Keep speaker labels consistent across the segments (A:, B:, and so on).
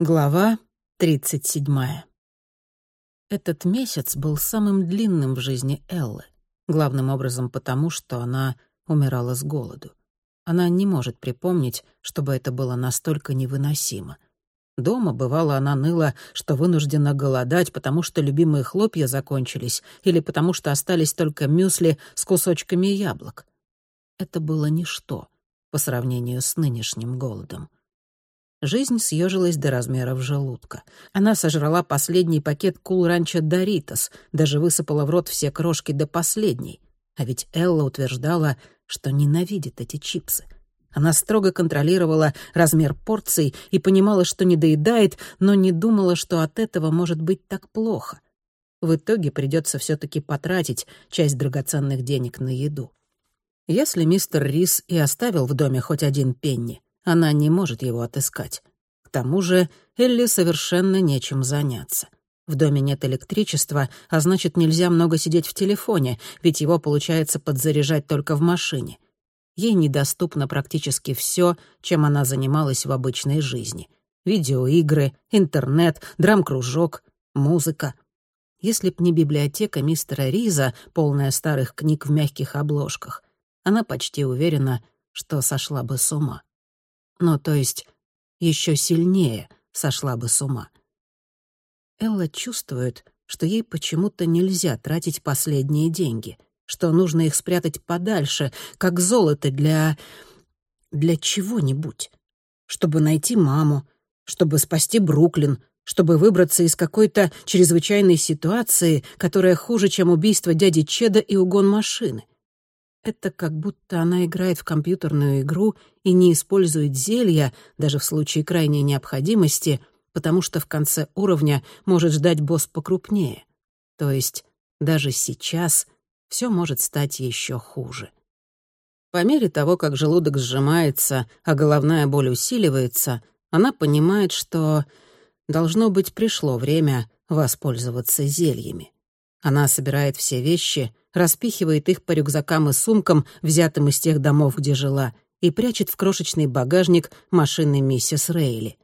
A: Глава 37. Этот месяц был самым длинным в жизни Эллы, главным образом потому, что она умирала с голоду. Она не может припомнить, чтобы это было настолько невыносимо. Дома, бывало, она ныла, что вынуждена голодать, потому что любимые хлопья закончились или потому что остались только мюсли с кусочками яблок. Это было ничто по сравнению с нынешним голодом. Жизнь съежилась до размеров желудка. Она сожрала последний пакет кул-ранчо Доритос, даже высыпала в рот все крошки до последней. А ведь Элла утверждала, что ненавидит эти чипсы. Она строго контролировала размер порций и понимала, что не доедает, но не думала, что от этого может быть так плохо. В итоге придется все таки потратить часть драгоценных денег на еду. Если мистер Рис и оставил в доме хоть один пенни, она не может его отыскать. К тому же Элли совершенно нечем заняться. В доме нет электричества, а значит, нельзя много сидеть в телефоне, ведь его получается подзаряжать только в машине. Ей недоступно практически все, чем она занималась в обычной жизни. Видеоигры, интернет, драм-кружок, музыка. Если б не библиотека мистера Риза, полная старых книг в мягких обложках, она почти уверена, что сошла бы с ума. Ну, то есть, еще сильнее сошла бы с ума. Элла чувствует, что ей почему-то нельзя тратить последние деньги, что нужно их спрятать подальше, как золото для... для чего-нибудь. Чтобы найти маму, чтобы спасти Бруклин, чтобы выбраться из какой-то чрезвычайной ситуации, которая хуже, чем убийство дяди Чеда и угон машины. Это как будто она играет в компьютерную игру и не использует зелья, даже в случае крайней необходимости, потому что в конце уровня может ждать босс покрупнее. То есть даже сейчас все может стать еще хуже. По мере того, как желудок сжимается, а головная боль усиливается, она понимает, что, должно быть, пришло время воспользоваться зельями. Она собирает все вещи, распихивает их по рюкзакам и сумкам, взятым из тех домов, где жила, и прячет в крошечный багажник машины миссис Рейли.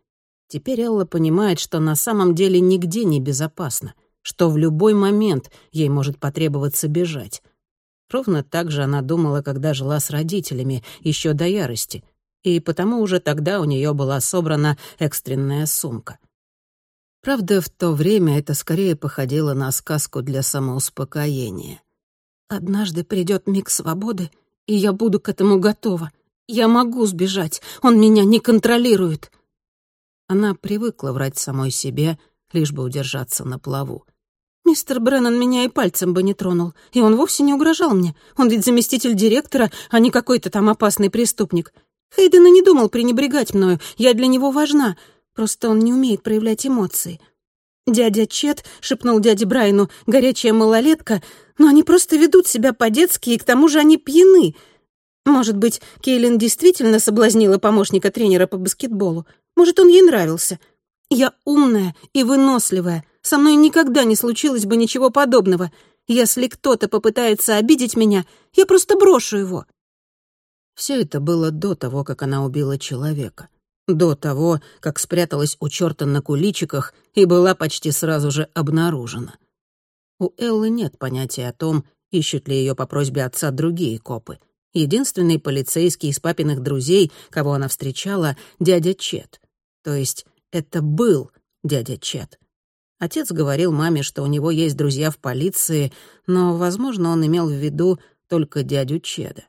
A: Теперь Элла понимает, что на самом деле нигде не безопасно, что в любой момент ей может потребоваться бежать. Ровно так же она думала, когда жила с родителями, еще до ярости, и потому уже тогда у нее была собрана экстренная сумка. Правда, в то время это скорее походило на сказку для самоуспокоения. «Однажды придет миг свободы, и я буду к этому готова. Я могу сбежать, он меня не контролирует». Она привыкла врать самой себе, лишь бы удержаться на плаву. «Мистер Бреннан меня и пальцем бы не тронул, и он вовсе не угрожал мне. Он ведь заместитель директора, а не какой-то там опасный преступник. Хейден и не думал пренебрегать мною, я для него важна, Просто он не умеет проявлять эмоции. Дядя Чет шепнул дяде Брайну «горячая малолетка», но они просто ведут себя по-детски, и к тому же они пьяны. Может быть, Кейлин действительно соблазнила помощника тренера по баскетболу. Может, он ей нравился. Я умная и выносливая. Со мной никогда не случилось бы ничего подобного. Если кто-то попытается обидеть меня, я просто брошу его. Все это было до того, как она убила человека до того, как спряталась у черта на куличиках и была почти сразу же обнаружена. У Эллы нет понятия о том, ищут ли ее по просьбе отца другие копы. Единственный полицейский из папиных друзей, кого она встречала, дядя Чет. То есть это был дядя Чет. Отец говорил маме, что у него есть друзья в полиции, но, возможно, он имел в виду только дядю Чеда.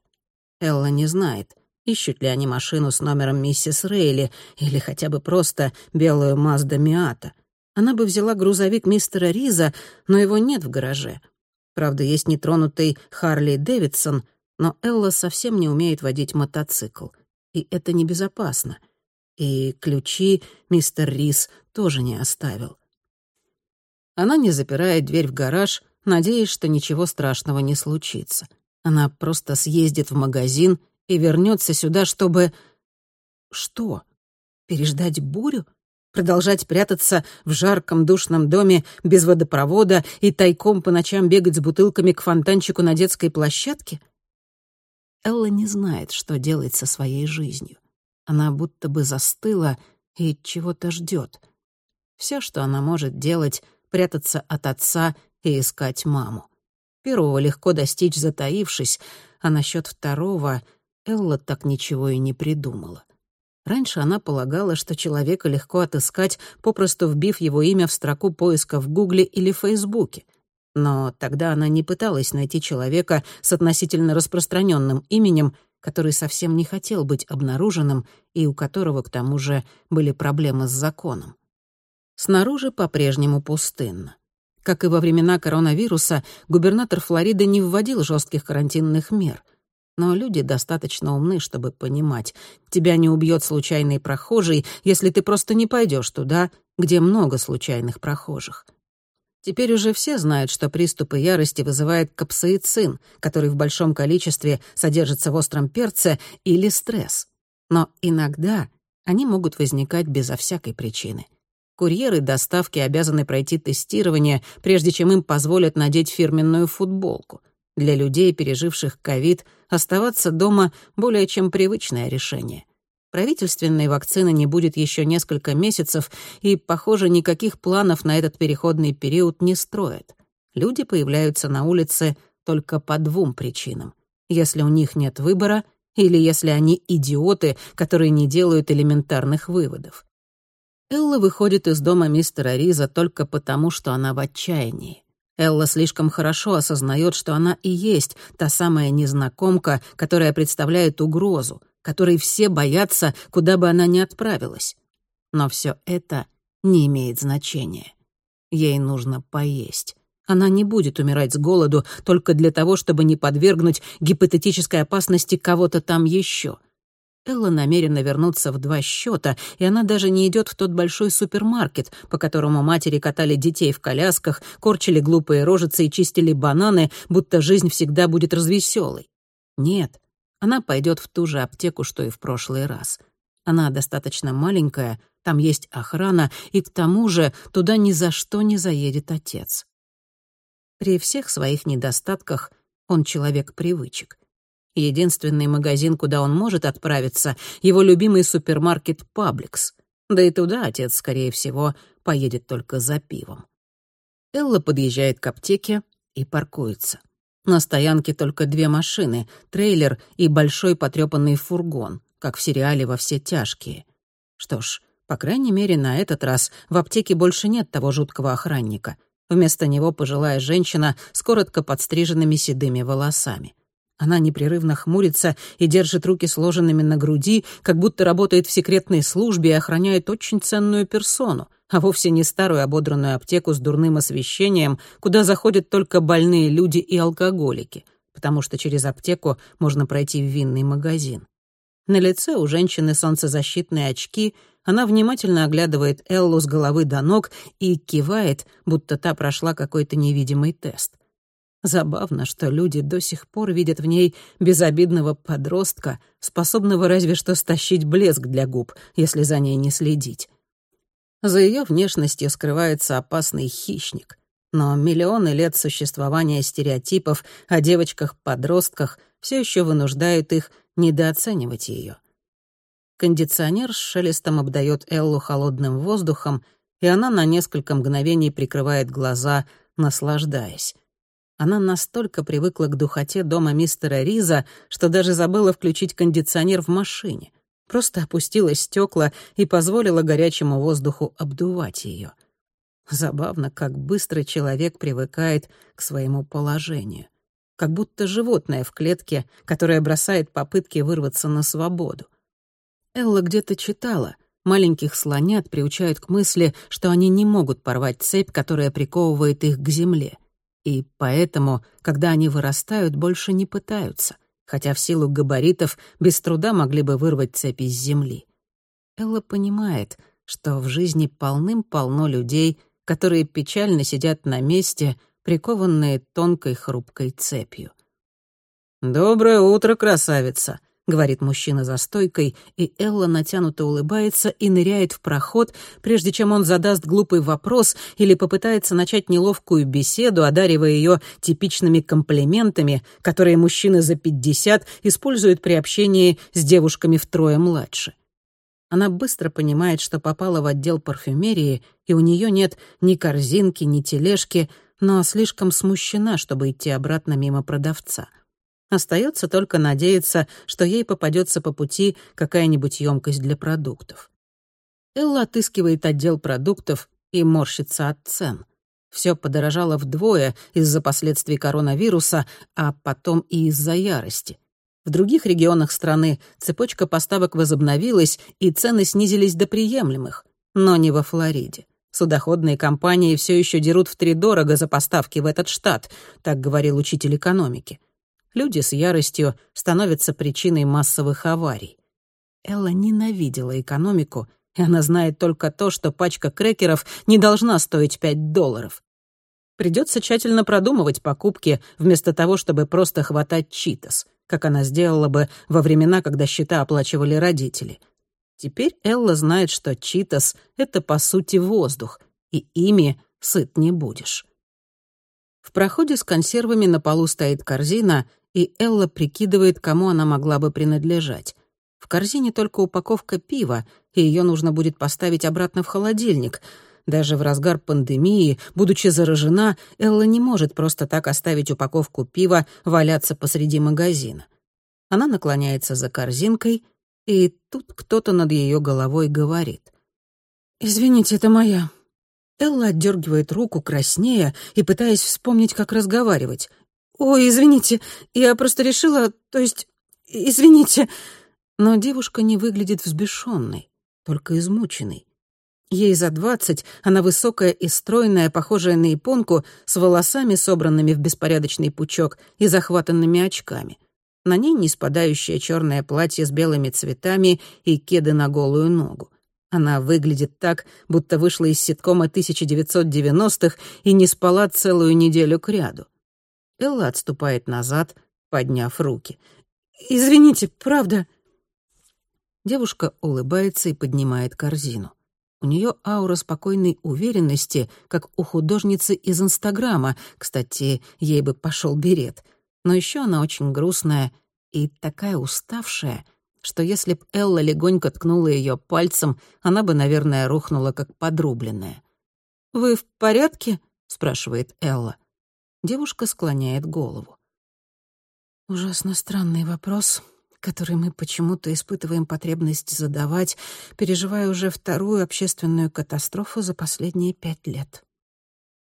A: Элла не знает — Ищут ли они машину с номером миссис Рейли или хотя бы просто белую Мазда Миата? Она бы взяла грузовик мистера Риза, но его нет в гараже. Правда, есть нетронутый Харли Дэвидсон, но Элла совсем не умеет водить мотоцикл. И это небезопасно. И ключи мистер Риз тоже не оставил. Она не запирает дверь в гараж, надеясь, что ничего страшного не случится. Она просто съездит в магазин и вернется сюда, чтобы... Что? Переждать бурю? Продолжать прятаться в жарком душном доме без водопровода и тайком по ночам бегать с бутылками к фонтанчику на детской площадке? Элла не знает, что делать со своей жизнью. Она будто бы застыла и чего-то ждет. Все, что она может делать, прятаться от отца и искать маму. Первого легко достичь, затаившись, а насчет второго Элла так ничего и не придумала. Раньше она полагала, что человека легко отыскать, попросту вбив его имя в строку поиска в Гугле или Фейсбуке. Но тогда она не пыталась найти человека с относительно распространенным именем, который совсем не хотел быть обнаруженным и у которого, к тому же, были проблемы с законом. Снаружи по-прежнему пустынно. Как и во времена коронавируса, губернатор Флориды не вводил жестких карантинных мер — но люди достаточно умны, чтобы понимать, тебя не убьет случайный прохожий, если ты просто не пойдешь туда, где много случайных прохожих. Теперь уже все знают, что приступы ярости вызывает капсаицин, который в большом количестве содержится в остром перце, или стресс. Но иногда они могут возникать безо всякой причины. Курьеры доставки обязаны пройти тестирование, прежде чем им позволят надеть фирменную футболку — для людей, переживших ковид, оставаться дома более чем привычное решение. Правительственной вакцины не будет еще несколько месяцев, и, похоже, никаких планов на этот переходный период не строят. Люди появляются на улице только по двум причинам. Если у них нет выбора или если они идиоты, которые не делают элементарных выводов. Элла выходит из дома мистера Риза только потому, что она в отчаянии. Элла слишком хорошо осознает, что она и есть та самая незнакомка, которая представляет угрозу, которой все боятся, куда бы она ни отправилась. Но все это не имеет значения. Ей нужно поесть. Она не будет умирать с голоду только для того, чтобы не подвергнуть гипотетической опасности кого-то там еще. Элла намерена вернуться в два счета, и она даже не идет в тот большой супермаркет, по которому матери катали детей в колясках, корчили глупые рожицы и чистили бананы, будто жизнь всегда будет развеселой. Нет, она пойдет в ту же аптеку, что и в прошлый раз. Она достаточно маленькая, там есть охрана, и к тому же туда ни за что не заедет отец. При всех своих недостатках он человек привычек. Единственный магазин, куда он может отправиться, его любимый супермаркет «Пабликс». Да и туда отец, скорее всего, поедет только за пивом. Элла подъезжает к аптеке и паркуется. На стоянке только две машины — трейлер и большой потрёпанный фургон, как в сериале «Во все тяжкие». Что ж, по крайней мере, на этот раз в аптеке больше нет того жуткого охранника. Вместо него пожилая женщина с коротко подстриженными седыми волосами. Она непрерывно хмурится и держит руки сложенными на груди, как будто работает в секретной службе и охраняет очень ценную персону, а вовсе не старую ободранную аптеку с дурным освещением, куда заходят только больные люди и алкоголики, потому что через аптеку можно пройти в винный магазин. На лице у женщины солнцезащитные очки, она внимательно оглядывает Эллу с головы до ног и кивает, будто та прошла какой-то невидимый тест — Забавно, что люди до сих пор видят в ней безобидного подростка, способного разве что стащить блеск для губ, если за ней не следить. За ее внешностью скрывается опасный хищник. Но миллионы лет существования стереотипов о девочках-подростках все еще вынуждают их недооценивать ее. Кондиционер с шелестом обдает Эллу холодным воздухом, и она на несколько мгновений прикрывает глаза, наслаждаясь. Она настолько привыкла к духоте дома мистера Риза, что даже забыла включить кондиционер в машине. Просто опустила стекла и позволила горячему воздуху обдувать ее. Забавно, как быстро человек привыкает к своему положению. Как будто животное в клетке, которое бросает попытки вырваться на свободу. Элла где-то читала — Маленьких слонят приучают к мысли, что они не могут порвать цепь, которая приковывает их к земле. И поэтому, когда они вырастают, больше не пытаются, хотя в силу габаритов без труда могли бы вырвать цепи с земли. Элла понимает, что в жизни полным-полно людей, которые печально сидят на месте, прикованные тонкой хрупкой цепью. «Доброе утро, красавица!» — говорит мужчина за стойкой, и Элла натянуто улыбается и ныряет в проход, прежде чем он задаст глупый вопрос или попытается начать неловкую беседу, одаривая ее типичными комплиментами, которые мужчины за пятьдесят используют при общении с девушками втрое младше. Она быстро понимает, что попала в отдел парфюмерии, и у нее нет ни корзинки, ни тележки, но слишком смущена, чтобы идти обратно мимо продавца. Остается только надеяться, что ей попадется по пути какая-нибудь емкость для продуктов. Элла отыскивает отдел продуктов и морщится от цен. Все подорожало вдвое из-за последствий коронавируса, а потом и из-за ярости. В других регионах страны цепочка поставок возобновилась, и цены снизились до приемлемых, но не во Флориде. Судоходные компании все еще дерут втридорого за поставки в этот штат, так говорил учитель экономики. Люди с яростью становятся причиной массовых аварий. Элла ненавидела экономику, и она знает только то, что пачка крекеров не должна стоить 5 долларов. Придется тщательно продумывать покупки, вместо того, чтобы просто хватать читос, как она сделала бы во времена, когда счета оплачивали родители — Теперь Элла знает, что читас — это, по сути, воздух, и ими сыт не будешь. В проходе с консервами на полу стоит корзина, и Элла прикидывает, кому она могла бы принадлежать. В корзине только упаковка пива, и ее нужно будет поставить обратно в холодильник. Даже в разгар пандемии, будучи заражена, Элла не может просто так оставить упаковку пива валяться посреди магазина. Она наклоняется за корзинкой — и тут кто-то над ее головой говорит. «Извините, это моя». Элла отдергивает руку, краснея и пытаясь вспомнить, как разговаривать. «Ой, извините, я просто решила, то есть, извините». Но девушка не выглядит взбешенной, только измученной. Ей за двадцать, она высокая и стройная, похожая на японку, с волосами, собранными в беспорядочный пучок и захватанными очками. На ней не спадающее черное платье с белыми цветами и кеды на голую ногу. Она выглядит так, будто вышла из ситкома 1990-х и не спала целую неделю кряду. Элла отступает назад, подняв руки. «Извините, правда». Девушка улыбается и поднимает корзину. У нее аура спокойной уверенности, как у художницы из Инстаграма. Кстати, ей бы пошел берет — но еще она очень грустная и такая уставшая, что если б Элла легонько ткнула ее пальцем, она бы, наверное, рухнула как подрубленная. «Вы в порядке?» — спрашивает Элла. Девушка склоняет голову. «Ужасно странный вопрос», который мы почему-то испытываем потребность задавать, переживая уже вторую общественную катастрофу за последние пять лет.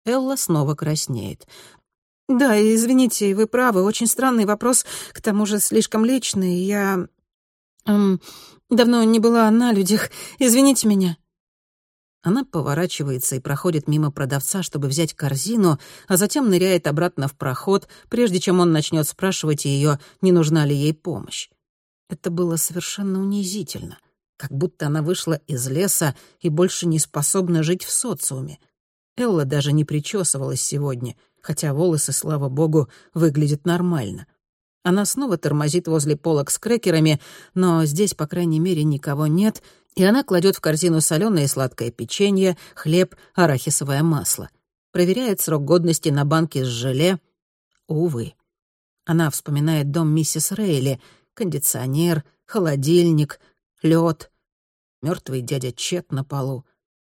A: Элла снова краснеет. «Да, извините, вы правы, очень странный вопрос, к тому же слишком личный. Я... Эм, давно не была на людях. Извините меня». Она поворачивается и проходит мимо продавца, чтобы взять корзину, а затем ныряет обратно в проход, прежде чем он начнет спрашивать ее, не нужна ли ей помощь. Это было совершенно унизительно, как будто она вышла из леса и больше не способна жить в социуме. Элла даже не причесывалась сегодня — хотя волосы, слава богу, выглядят нормально. Она снова тормозит возле полок с крекерами, но здесь, по крайней мере, никого нет, и она кладет в корзину соленое и сладкое печенье, хлеб, арахисовое масло. Проверяет срок годности на банке с желе. Увы. Она вспоминает дом миссис Рейли, кондиционер, холодильник, лед, мертвый дядя Чет на полу.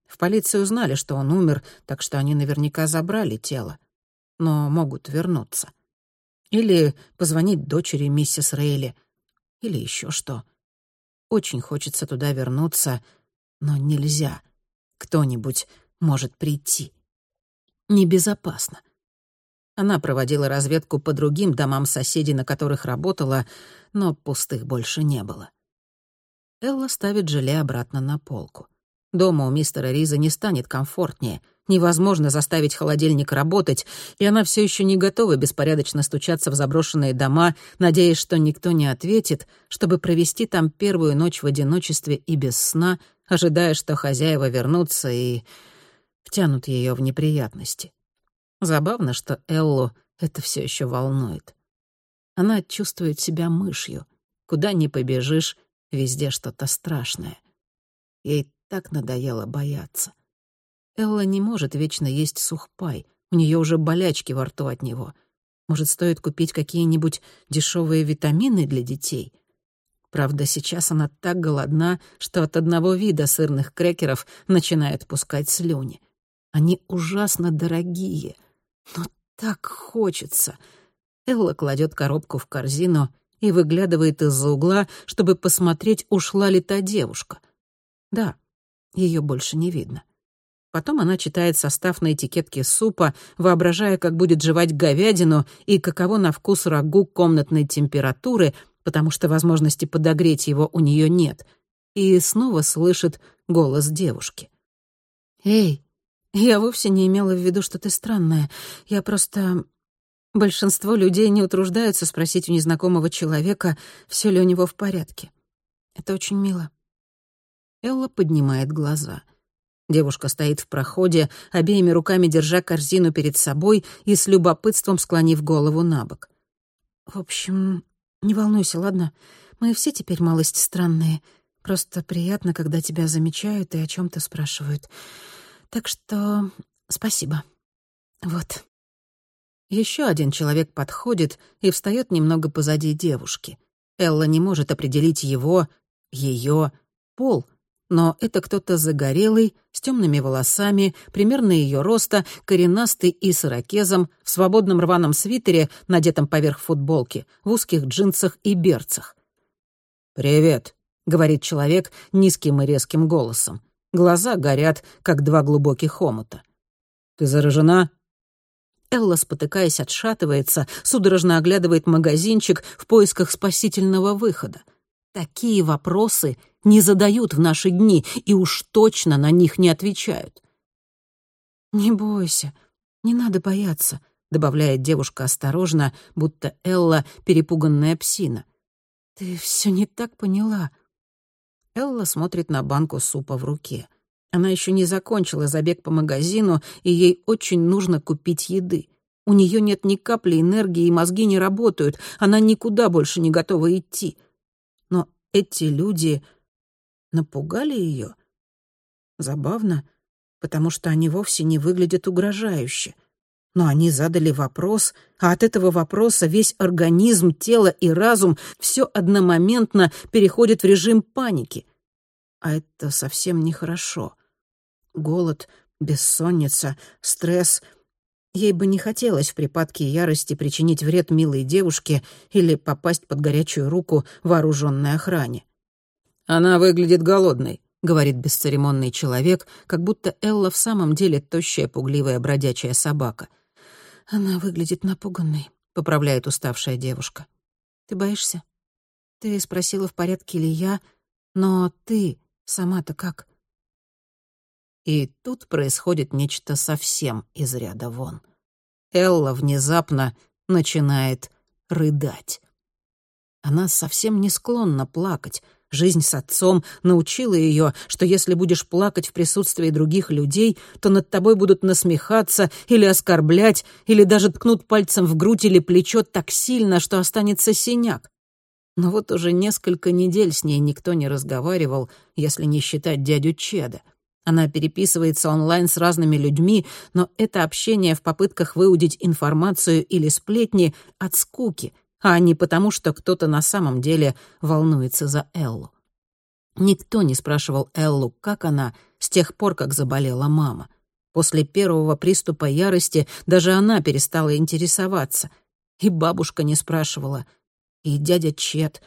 A: В полиции узнали, что он умер, так что они наверняка забрали тело но могут вернуться. Или позвонить дочери миссис Рейли. Или еще что. Очень хочется туда вернуться, но нельзя. Кто-нибудь может прийти. Небезопасно. Она проводила разведку по другим домам соседей, на которых работала, но пустых больше не было. Элла ставит желе обратно на полку. Дома у мистера Риза не станет комфортнее — Невозможно заставить холодильник работать, и она все еще не готова беспорядочно стучаться в заброшенные дома, надеясь, что никто не ответит, чтобы провести там первую ночь в одиночестве и без сна, ожидая, что хозяева вернутся и втянут ее в неприятности. Забавно, что Эллу это все еще волнует. Она чувствует себя мышью. Куда ни побежишь, везде что-то страшное. Ей так надоело бояться. Элла не может вечно есть сухпай. У нее уже болячки во рту от него. Может, стоит купить какие-нибудь дешевые витамины для детей? Правда, сейчас она так голодна, что от одного вида сырных крекеров начинает пускать слюни. Они ужасно дорогие, но так хочется. Элла кладет коробку в корзину и выглядывает из-за угла, чтобы посмотреть, ушла ли та девушка. Да, ее больше не видно. Потом она читает состав на этикетке супа, воображая, как будет жевать говядину и каково на вкус рагу комнатной температуры, потому что возможности подогреть его у нее нет, и снова слышит голос девушки. «Эй, я вовсе не имела в виду, что ты странная. Я просто... Большинство людей не утруждаются спросить у незнакомого человека, все ли у него в порядке. Это очень мило». Элла поднимает глаза. Девушка стоит в проходе, обеими руками держа корзину перед собой и с любопытством склонив голову на бок. «В общем, не волнуйся, ладно? Мы все теперь малость странные. Просто приятно, когда тебя замечают и о чем то спрашивают. Так что спасибо. Вот. Еще один человек подходит и встает немного позади девушки. Элла не может определить его, ее пол — но это кто-то загорелый, с темными волосами, примерно ее роста, коренастый и с ирокезом, в свободном рваном свитере, надетом поверх футболки, в узких джинсах и берцах. «Привет», — говорит человек низким и резким голосом. Глаза горят, как два глубоких омута. «Ты заражена?» Элла, спотыкаясь, отшатывается, судорожно оглядывает магазинчик в поисках спасительного выхода. Такие вопросы не задают в наши дни и уж точно на них не отвечают. «Не бойся, не надо бояться», — добавляет девушка осторожно, будто Элла — перепуганная псина. «Ты все не так поняла». Элла смотрит на банку супа в руке. Она еще не закончила забег по магазину, и ей очень нужно купить еды. У нее нет ни капли энергии, и мозги не работают. Она никуда больше не готова идти. Эти люди напугали ее. Забавно, потому что они вовсе не выглядят угрожающе. Но они задали вопрос, а от этого вопроса весь организм, тело и разум все одномоментно переходит в режим паники. А это совсем нехорошо. Голод, бессонница, стресс — Ей бы не хотелось в припадке ярости причинить вред милой девушке или попасть под горячую руку вооруженной охране. «Она выглядит голодной», — говорит бесцеремонный человек, как будто Элла в самом деле тощая, пугливая, бродячая собака. «Она выглядит напуганной», — поправляет уставшая девушка. «Ты боишься? Ты спросила, в порядке ли я, но ты сама-то как?» И тут происходит нечто совсем из ряда вон. Элла внезапно начинает рыдать. Она совсем не склонна плакать. Жизнь с отцом научила ее, что если будешь плакать в присутствии других людей, то над тобой будут насмехаться или оскорблять, или даже ткнут пальцем в грудь или плечо так сильно, что останется синяк. Но вот уже несколько недель с ней никто не разговаривал, если не считать дядю Чеда — она переписывается онлайн с разными людьми, но это общение в попытках выудить информацию или сплетни от скуки, а не потому, что кто-то на самом деле волнуется за Эллу. Никто не спрашивал Эллу, как она, с тех пор, как заболела мама. После первого приступа ярости даже она перестала интересоваться. И бабушка не спрашивала, и дядя Чет.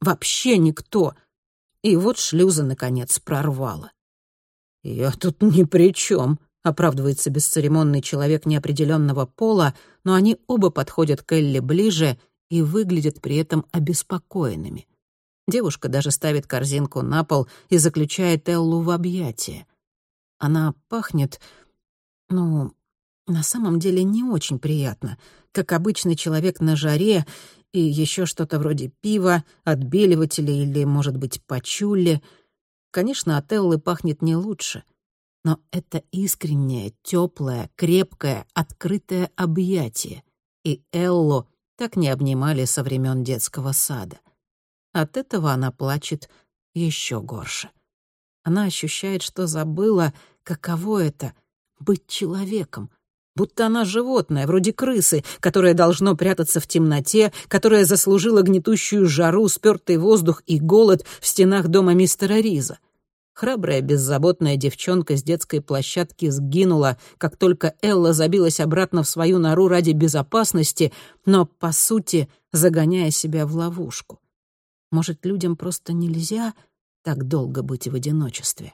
A: Вообще никто. И вот шлюза, наконец, прорвала. «Я тут ни при чем», — оправдывается бесцеремонный человек неопределенного пола, но они оба подходят к Элли ближе и выглядят при этом обеспокоенными. Девушка даже ставит корзинку на пол и заключает Эллу в объятия. Она пахнет, ну, на самом деле не очень приятно, как обычный человек на жаре и еще что-то вроде пива, отбеливателя или, может быть, пачули — Конечно, от Эллы пахнет не лучше, но это искреннее, теплое, крепкое, открытое объятие. И Эллу так не обнимали со времен детского сада. От этого она плачет еще горше. Она ощущает, что забыла, каково это — быть человеком, Будто она животное, вроде крысы, которое должно прятаться в темноте, которое заслужило гнетущую жару, спёртый воздух и голод в стенах дома мистера Риза. Храбрая, беззаботная девчонка с детской площадки сгинула, как только Элла забилась обратно в свою нору ради безопасности, но, по сути, загоняя себя в ловушку. Может, людям просто нельзя так долго быть в одиночестве?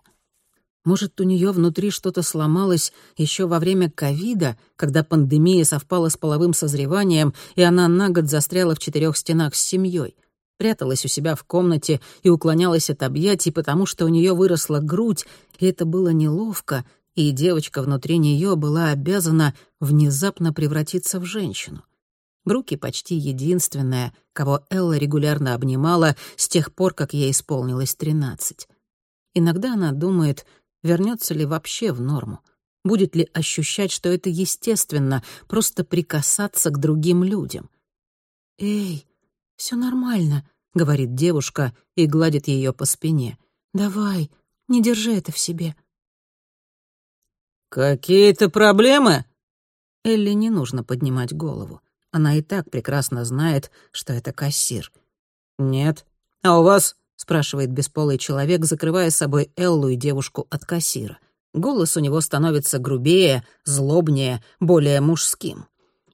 A: Может, у нее внутри что-то сломалось еще во время ковида, когда пандемия совпала с половым созреванием, и она на год застряла в четырех стенах с семьей пряталась у себя в комнате и уклонялась от объятий, потому что у нее выросла грудь, и это было неловко, и девочка внутри нее была обязана внезапно превратиться в женщину. Бруки почти единственная, кого Элла регулярно обнимала с тех пор, как ей исполнилось тринадцать. Иногда она думает, вернется ли вообще в норму, будет ли ощущать, что это естественно, просто прикасаться к другим людям. «Эй, все нормально», — говорит девушка и гладит ее по спине. «Давай, не держи это в себе».
B: «Какие-то проблемы?»
A: Элли не нужно поднимать голову. Она и так прекрасно знает, что это кассир.
B: «Нет. А у вас?»
A: — спрашивает бесполый человек, закрывая собой Эллу и девушку от кассира. Голос у него становится грубее, злобнее, более мужским.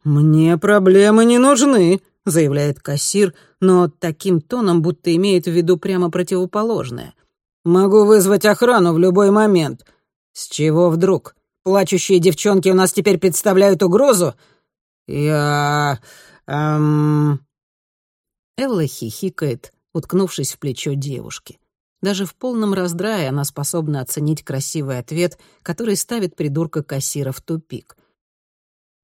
B: «Мне проблемы не нужны»,
A: заявляет кассир, но таким тоном, будто имеет в виду прямо противоположное.
B: «Могу вызвать охрану в любой момент». «С чего вдруг? Плачущие девчонки у нас теперь представляют угрозу?» «Я... эм...»
A: Элла хихикает, уткнувшись в плечо девушки. Даже в полном раздрае она способна оценить красивый ответ, который ставит придурка кассира в тупик.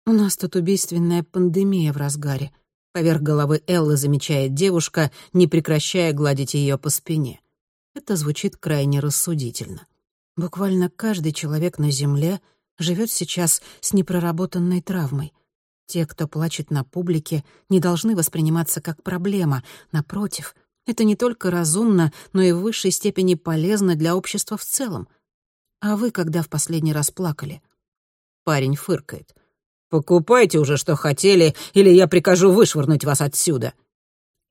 A: «У нас тут убийственная пандемия в разгаре», Поверх головы Эллы замечает девушка, не прекращая гладить ее по спине. Это звучит крайне рассудительно. Буквально каждый человек на Земле живет сейчас с непроработанной травмой. Те, кто плачет на публике, не должны восприниматься как проблема. Напротив, это не только разумно, но и в высшей степени полезно для общества в целом. А вы когда в последний раз плакали? Парень фыркает.
B: Покупайте уже, что хотели, или я прикажу вышвырнуть вас отсюда».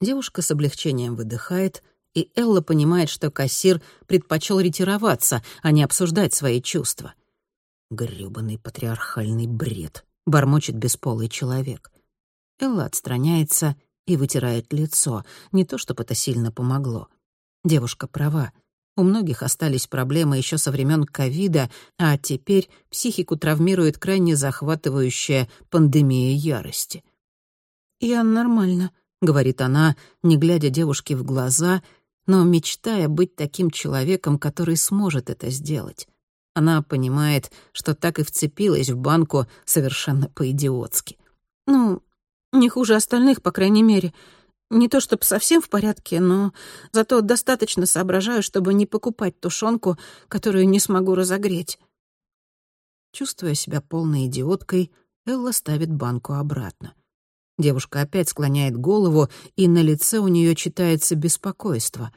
A: Девушка с облегчением выдыхает, и Элла понимает, что кассир предпочел ретироваться, а не обсуждать свои чувства. «Грёбаный патриархальный бред», — бормочет бесполый человек. Элла отстраняется и вытирает лицо. Не то, чтобы это сильно помогло. Девушка права. У многих остались проблемы еще со времен ковида, а теперь психику травмирует крайне захватывающая пандемия ярости. «Я нормально», — говорит она, не глядя девушке в глаза, но мечтая быть таким человеком, который сможет это сделать. Она понимает, что так и вцепилась в банку совершенно по-идиотски. «Ну, не хуже остальных, по крайней мере. Не то чтобы совсем в порядке, но зато достаточно соображаю, чтобы не покупать тушенку, которую не смогу разогреть. Чувствуя себя полной идиоткой, Элла ставит банку обратно. Девушка опять склоняет голову, и на лице у нее читается беспокойство.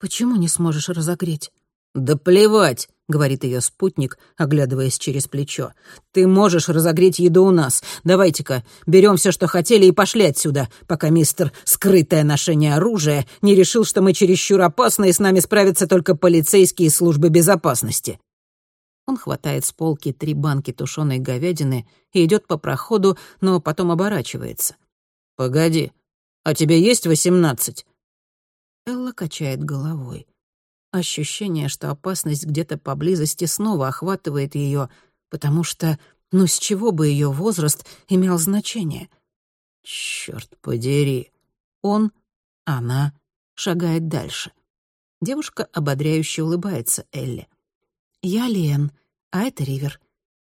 A: «Почему не сможешь разогреть?»
B: «Да плевать!» Говорит ее спутник, оглядываясь через плечо. «Ты можешь разогреть еду у нас. Давайте-ка, берем все, что хотели, и пошли отсюда, пока мистер «Скрытое ношение оружия» не решил, что мы чересчур опасны, и с нами справятся только полицейские службы безопасности».
A: Он хватает с полки три банки тушеной говядины и идет по проходу, но потом оборачивается.
B: «Погоди, а тебе есть восемнадцать?»
A: Элла качает головой. Ощущение, что опасность где-то поблизости снова охватывает ее, потому что, ну с чего бы ее возраст имел значение? Черт подери. Он, она шагает дальше. Девушка ободряюще улыбается Элли. «Я Лен, а это Ривер.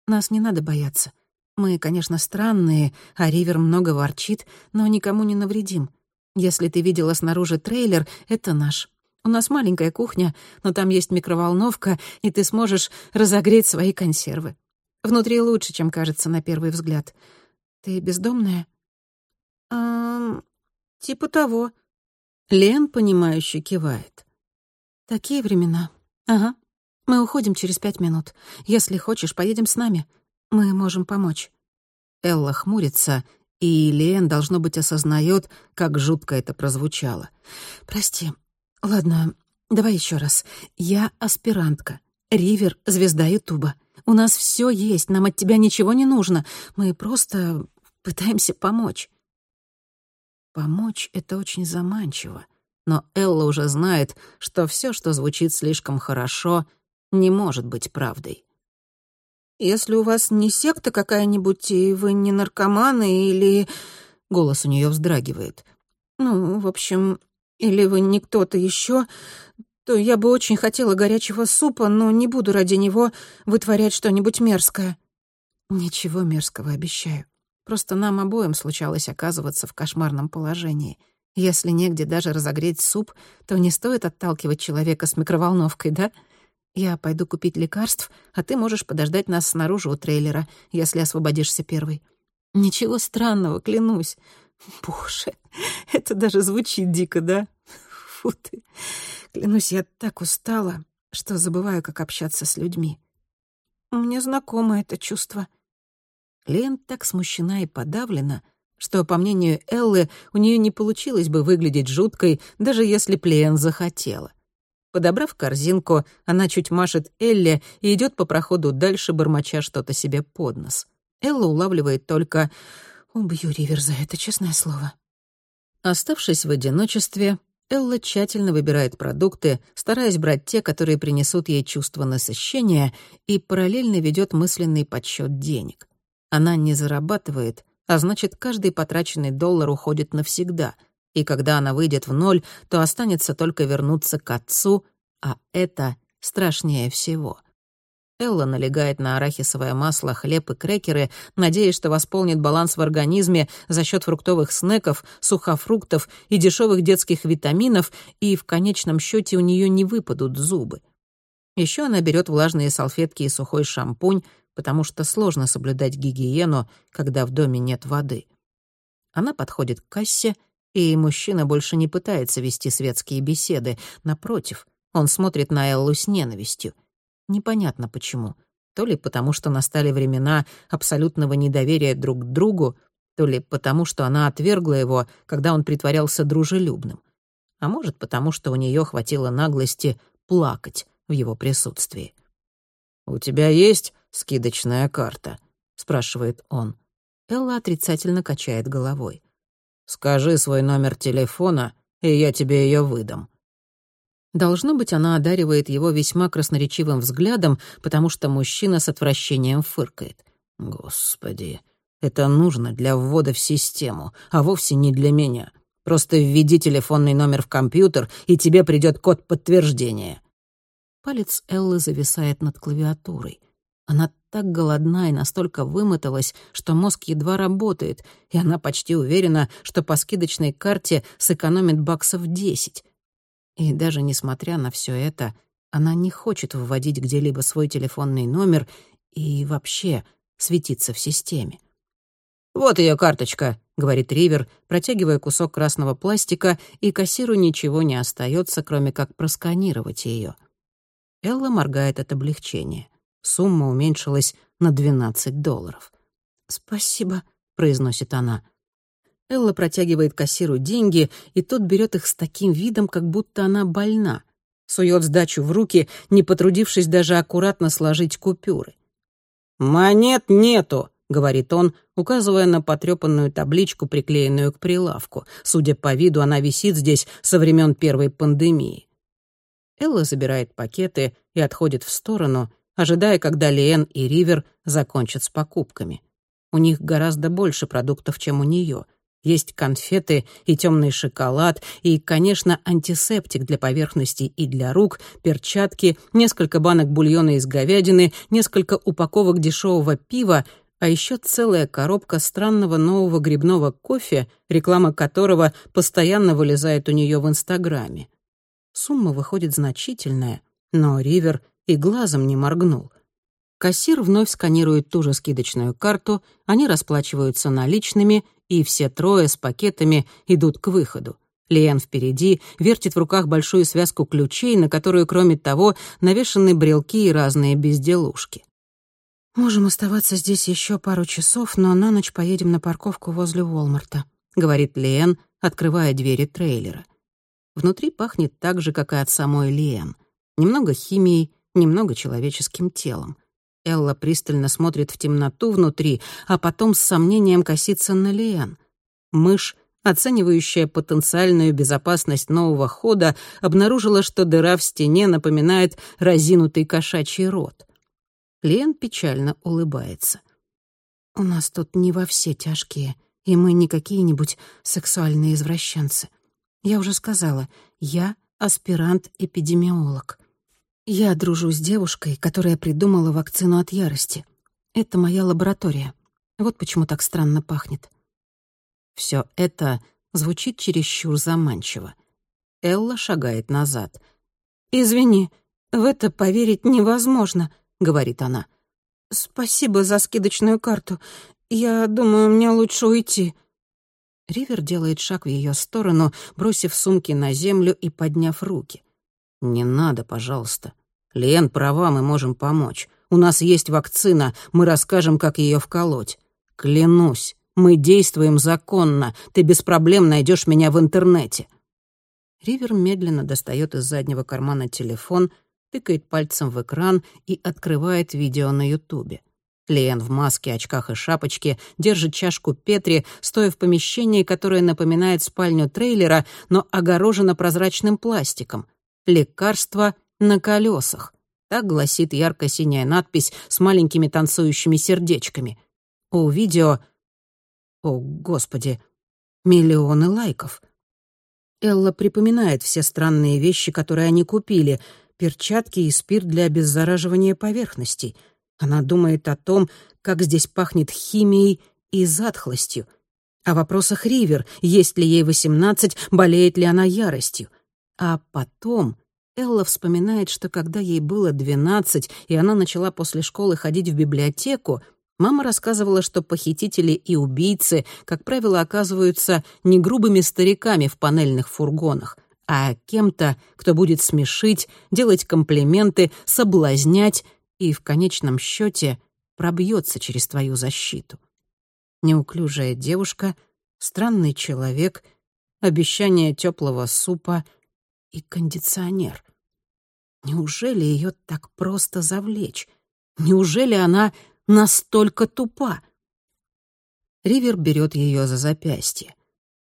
A: Нас не надо бояться. Мы, конечно, странные, а Ривер много ворчит, но никому не навредим. Если ты видела снаружи трейлер, это наш. У нас маленькая кухня, но там есть микроволновка, и ты сможешь разогреть свои консервы. Внутри лучше, чем кажется на первый взгляд. Ты бездомная? Эм, типа того. Лен, понимающе кивает. Такие времена. Ага. Мы уходим через пять минут. Если хочешь, поедем с нами. Мы можем помочь».
B: Элла хмурится, и Лиэн, должно быть, осознает, как жутко это прозвучало.
A: «Прости. Ладно, давай еще раз. Я аспирантка. Ривер — звезда Ютуба. У нас все есть, нам от тебя ничего не нужно. Мы просто пытаемся помочь».
B: Помочь — это очень заманчиво. Но Элла уже знает, что все, что звучит слишком хорошо, не может быть правдой.
A: «Если у вас не секта какая-нибудь, и вы не наркоманы, или...» Голос у нее вздрагивает. «Ну, в общем, или вы не кто-то еще, то я бы очень хотела горячего супа, но не буду ради него вытворять что-нибудь мерзкое». «Ничего мерзкого, обещаю. Просто нам обоим случалось оказываться в кошмарном положении. Если негде даже разогреть суп, то не стоит отталкивать человека с микроволновкой, да? Я пойду купить лекарств, а ты можешь подождать нас снаружи у трейлера, если освободишься первый. Ничего странного, клянусь. Боже, это даже звучит дико, да? Фу ты. Клянусь, я так устала, что забываю, как общаться с людьми. Мне знакомо это чувство —
B: Лен так смущена и подавлена, что, по мнению Эллы, у нее не получилось бы выглядеть жуткой, даже если Плеен захотела. Подобрав корзинку, она чуть машет Элле и идет по проходу дальше, бормоча что-то себе под нос. Элла улавливает только «Убью Ривер за это, честное слово». Оставшись в одиночестве, Элла тщательно выбирает продукты, стараясь брать те, которые принесут ей чувство насыщения, и параллельно ведет мысленный подсчет денег. Она не зарабатывает, а значит, каждый потраченный доллар уходит навсегда. И когда она выйдет в ноль, то останется только вернуться к отцу, а это страшнее всего. Элла налегает на арахисовое масло, хлеб и крекеры, надеясь, что восполнит баланс в организме за счет фруктовых снеков, сухофруктов и дешевых детских витаминов, и в конечном счете у нее не выпадут зубы. Еще она берет влажные салфетки и сухой шампунь, потому что сложно соблюдать гигиену, когда в доме нет воды. Она подходит к кассе, и мужчина больше не пытается вести светские беседы. Напротив, он смотрит на Эллу с ненавистью. Непонятно почему. То ли потому, что настали времена абсолютного недоверия друг к другу, то ли потому, что она отвергла его, когда он притворялся дружелюбным. А может, потому что у нее хватило наглости плакать в его присутствии. «У тебя есть скидочная карта?» — спрашивает он. Элла отрицательно качает головой. «Скажи свой номер телефона, и я тебе ее выдам». Должно быть, она одаривает его весьма красноречивым взглядом, потому что мужчина с отвращением фыркает. «Господи, это нужно для ввода в систему, а вовсе не для меня. Просто введи телефонный номер в компьютер, и тебе придет код подтверждения». Палец Эллы зависает над клавиатурой. Она так голодна и настолько вымоталась, что мозг едва работает, и она почти уверена, что по скидочной карте сэкономит баксов десять. И даже несмотря на все это, она не хочет выводить где-либо свой телефонный номер и вообще светиться в системе. «Вот ее карточка», — говорит Ривер, протягивая кусок красного пластика, и кассиру ничего не остается, кроме как просканировать ее. Элла моргает от облегчения. Сумма уменьшилась на 12 долларов. «Спасибо», — произносит она. Элла протягивает кассиру деньги, и тот берет их с таким видом, как будто она больна. Сует сдачу в руки, не потрудившись даже аккуратно сложить купюры. «Монет нету», — говорит он, указывая на потрепанную табличку, приклеенную к прилавку. Судя по виду, она висит здесь со времен первой пандемии. Элла забирает пакеты и отходит в сторону, ожидая, когда Лиэн и Ривер закончат с покупками. У них гораздо больше продуктов, чем у нее. Есть конфеты и темный шоколад, и, конечно, антисептик для поверхностей и для рук, перчатки, несколько банок бульона из говядины, несколько упаковок дешевого пива, а еще целая коробка странного нового грибного кофе, реклама которого постоянно вылезает у нее в Инстаграме. Сумма выходит значительная, но Ривер и глазом не моргнул. Кассир вновь сканирует ту же скидочную карту, они расплачиваются наличными, и все трое с пакетами идут к выходу. Лиэн впереди вертит в руках большую связку ключей, на которую, кроме того, навешаны брелки и разные безделушки.
A: «Можем оставаться здесь еще пару часов, но на ночь поедем на парковку возле Уолмарта», — говорит Лиэн, открывая двери трейлера. Внутри пахнет так же, как и от самой Лиэн. Немного химией, немного человеческим телом. Элла пристально смотрит в темноту внутри, а потом с сомнением косится на Лиэн. Мышь, оценивающая потенциальную безопасность нового хода, обнаружила, что дыра в стене напоминает разинутый кошачий рот. Лиэн печально улыбается. «У нас тут не во все тяжкие, и мы не какие-нибудь сексуальные извращенцы. Я уже сказала, я аспирант-эпидемиолог. Я дружу с девушкой, которая придумала вакцину от ярости. Это моя лаборатория. Вот почему так странно пахнет. Все это звучит чересчур заманчиво. Элла шагает назад. «Извини, в это поверить невозможно», — говорит она. «Спасибо за скидочную карту. Я думаю, мне лучше уйти». Ривер делает шаг в ее сторону, бросив сумки на землю и подняв руки. «Не надо, пожалуйста. Лен права, мы можем помочь. У нас есть вакцина, мы расскажем, как ее вколоть. Клянусь, мы действуем законно. Ты без проблем найдешь меня в интернете». Ривер медленно достает из заднего кармана телефон, тыкает пальцем в экран и открывает видео на Ютубе. Лиэн в маске, очках и шапочке держит чашку Петри, стоя в помещении, которое напоминает спальню трейлера, но огорожено прозрачным пластиком. «Лекарство на колесах». Так гласит ярко-синяя надпись с маленькими танцующими сердечками. У видео... О, Господи! Миллионы лайков. Элла припоминает все странные вещи, которые они купили. Перчатки и спирт для обеззараживания поверхностей — она думает о том, как здесь пахнет химией и затхлостью. О вопросах Ривер, есть ли ей восемнадцать, болеет ли она яростью. А потом Элла вспоминает, что когда ей было двенадцать, и она начала после школы ходить в библиотеку, мама рассказывала, что похитители и убийцы, как правило, оказываются не грубыми стариками в панельных фургонах, а кем-то, кто будет смешить, делать комплименты, соблазнять и в конечном счете пробьется через твою защиту. Неуклюжая девушка, странный человек, обещание теплого супа и кондиционер. Неужели ее так просто завлечь? Неужели она настолько тупа? Ривер берет ее за запястье.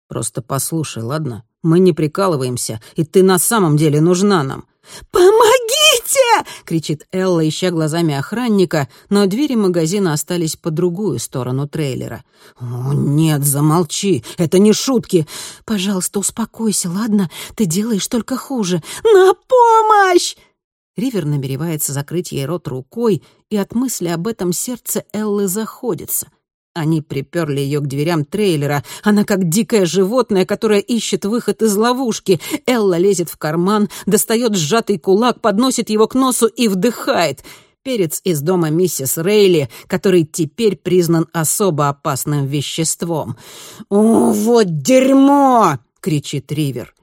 A: «Просто послушай, ладно? Мы не прикалываемся, и ты на самом деле нужна нам». «Помогите!» — кричит Элла, ища глазами охранника, но двери магазина остались по другую сторону трейлера.
B: «О, нет, замолчи, это не шутки!»
A: «Пожалуйста, успокойся, ладно? Ты делаешь только хуже. На помощь!»
B: Ривер намеревается закрыть ей рот рукой, и от мысли об этом сердце Эллы заходится — они приперли ее к дверям трейлера. Она как дикое животное, которое ищет выход из ловушки. Элла лезет в карман, достает сжатый кулак, подносит его к носу и вдыхает. Перец из дома миссис Рейли, который теперь признан особо опасным веществом. «О, вот дерьмо!» — кричит Ривер.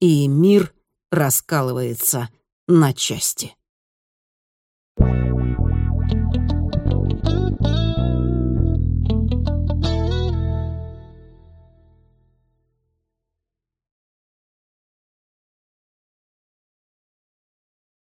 B: И мир раскалывается на части. Thank you.